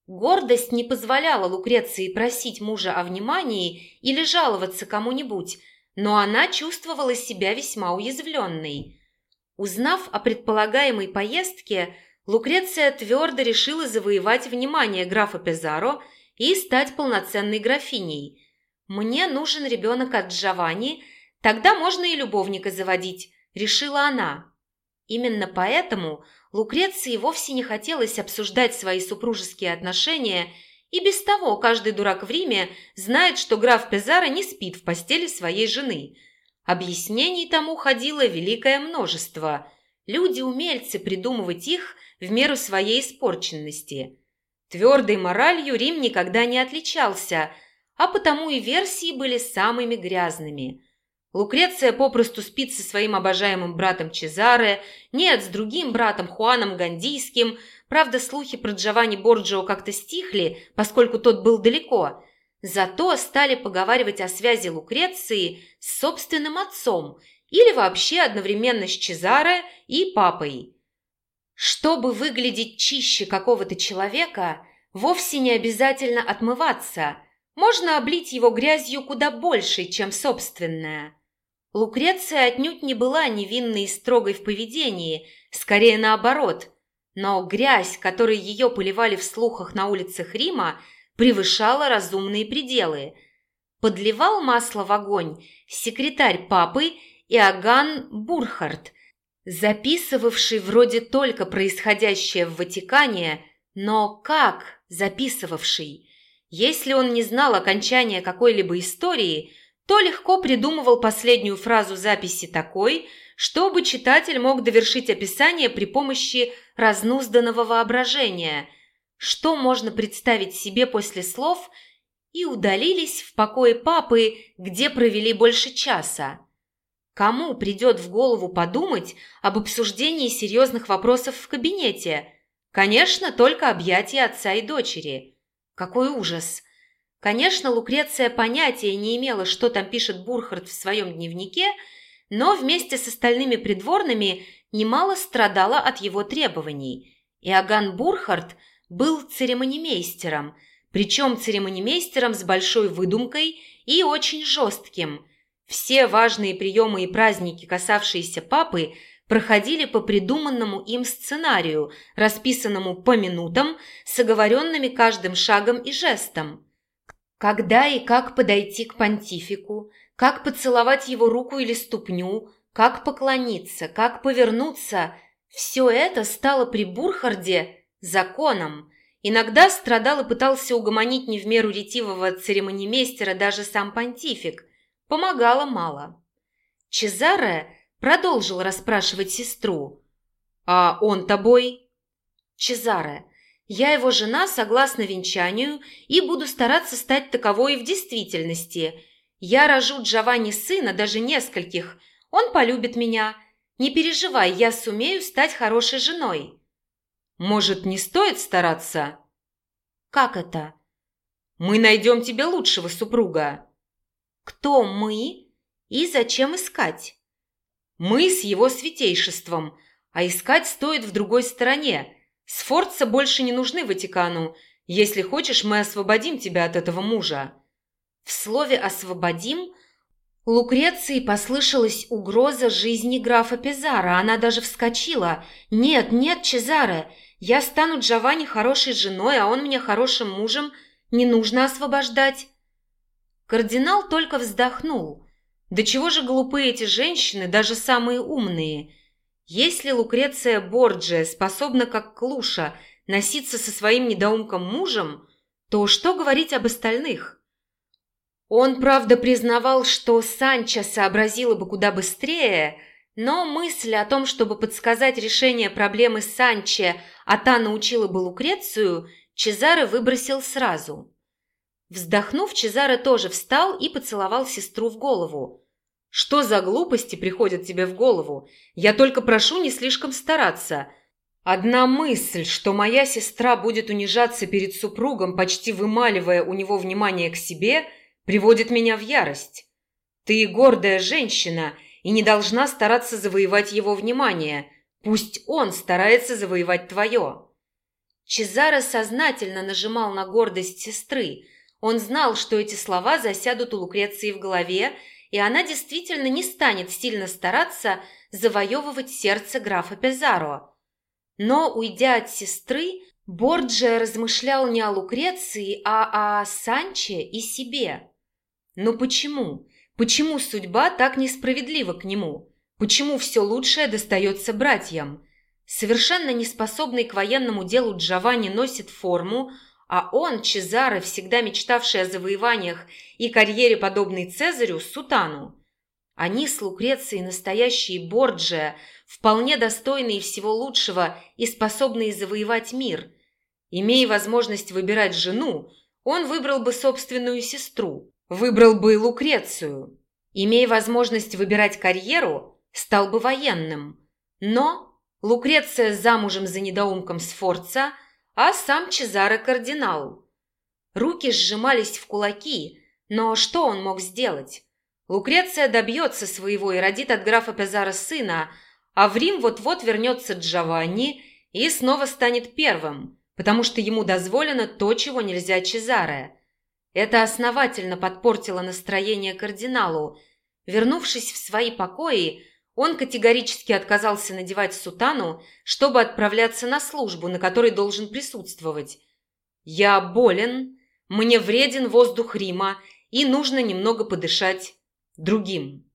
Гордость не позволяла Лукреции просить мужа о внимании или жаловаться кому-нибудь, но она чувствовала себя весьма уязвленной. Узнав о предполагаемой поездке, Лукреция твердо решила завоевать внимание графа Пезаро и стать полноценной графиней. «Мне нужен ребенок от Джованни, тогда можно и любовника заводить», – решила она. Именно поэтому – Лукреции вовсе не хотелось обсуждать свои супружеские отношения, и без того каждый дурак в Риме знает, что граф Пезаро не спит в постели своей жены. Объяснений тому ходило великое множество. Люди-умельцы придумывать их в меру своей испорченности. Твердой моралью Рим никогда не отличался, а потому и версии были самыми грязными – Лукреция попросту спит со своим обожаемым братом Чезаре, нет, с другим братом Хуаном Гандийским. Правда, слухи про Джованни Борджио как-то стихли, поскольку тот был далеко. Зато стали поговаривать о связи Лукреции с собственным отцом или вообще одновременно с Чезаре и папой. Чтобы выглядеть чище какого-то человека, вовсе не обязательно отмываться. Можно облить его грязью куда больше, чем собственная. Лукреция отнюдь не была невинной и строгой в поведении, скорее наоборот. Но грязь, которой ее поливали в слухах на улицах Рима, превышала разумные пределы. Подливал масло в огонь секретарь папы Иоганн Бурхард, записывавший вроде только происходящее в Ватикане, но как записывавший? Если он не знал окончания какой-либо истории – то легко придумывал последнюю фразу записи такой, чтобы читатель мог довершить описание при помощи разнузданного воображения, что можно представить себе после слов и удалились в покое папы, где провели больше часа. Кому придет в голову подумать об обсуждении серьезных вопросов в кабинете? Конечно, только объятия отца и дочери. Какой ужас! Конечно, Лукреция понятия не имела, что там пишет Бурхард в своем дневнике, но вместе с остальными придворными немало страдала от его требований. Иоганн Бурхард был церемонимейстером, причем церемонимейстером с большой выдумкой и очень жестким. Все важные приемы и праздники, касавшиеся папы, проходили по придуманному им сценарию, расписанному по минутам, с оговоренными каждым шагом и жестом. Когда и как подойти к понтифику, как поцеловать его руку или ступню, как поклониться, как повернуться – все это стало при Бурхарде законом. Иногда страдал и пытался угомонить не в меру ретивого церемонимейстера даже сам понтифик. Помогало мало. Чезаре продолжил расспрашивать сестру. «А он тобой?» «Чезаре, я его жена согласно венчанию и буду стараться стать таковой и в действительности. Я рожу Джованни сына, даже нескольких. Он полюбит меня. Не переживай, я сумею стать хорошей женой». «Может, не стоит стараться?» «Как это?» «Мы найдем тебе лучшего супруга». «Кто мы? И зачем искать?» «Мы с его святейшеством, а искать стоит в другой стороне. Сфорца больше не нужны Ватикану. Если хочешь, мы освободим тебя от этого мужа». В слове «освободим» Лукреции послышалась угроза жизни графа Пизара. Она даже вскочила. «Нет, нет, Чезаре, я стану Джованни хорошей женой, а он мне хорошим мужем. Не нужно освобождать». Кардинал только вздохнул. «Да чего же глупые эти женщины, даже самые умные?» Если Лукреция Борджия способна, как Клуша, носиться со своим недоумком мужем, то что говорить об остальных? Он, правда, признавал, что Санча сообразила бы куда быстрее, но мысль о том, чтобы подсказать решение проблемы Санче, а та научила бы Лукрецию, Чезаре выбросил сразу. Вздохнув, Чезаре тоже встал и поцеловал сестру в голову. «Что за глупости приходят тебе в голову? Я только прошу не слишком стараться. Одна мысль, что моя сестра будет унижаться перед супругом, почти вымаливая у него внимание к себе, приводит меня в ярость. Ты гордая женщина и не должна стараться завоевать его внимание. Пусть он старается завоевать твое». Чезаро сознательно нажимал на гордость сестры. Он знал, что эти слова засядут у Лукреции в голове, и она действительно не станет сильно стараться завоевывать сердце графа Пезаро. Но, уйдя от сестры, Борджия размышлял не о Лукреции, а о Санче и себе. Но почему? Почему судьба так несправедлива к нему? Почему все лучшее достается братьям? Совершенно неспособный к военному делу Джованни носит форму, а он, Чезаре, всегда мечтавший о завоеваниях и карьере, подобной Цезарю, Сутану. Они с Лукрецией настоящие Борджия – вполне достойные всего лучшего и способные завоевать мир. Имея возможность выбирать жену, он выбрал бы собственную сестру, выбрал бы Лукрецию. Имея возможность выбирать карьеру, стал бы военным. Но Лукреция замужем за недоумком Сфорца, а сам Чезаро кардинал. Руки сжимались в кулаки, но что он мог сделать? Лукреция добьется своего и родит от графа Пезара сына – а в Рим вот-вот вернется Джованни и снова станет первым, потому что ему дозволено то, чего нельзя Чезаре. Это основательно подпортило настроение кардиналу. Вернувшись в свои покои, он категорически отказался надевать сутану, чтобы отправляться на службу, на которой должен присутствовать. «Я болен, мне вреден воздух Рима, и нужно немного подышать другим».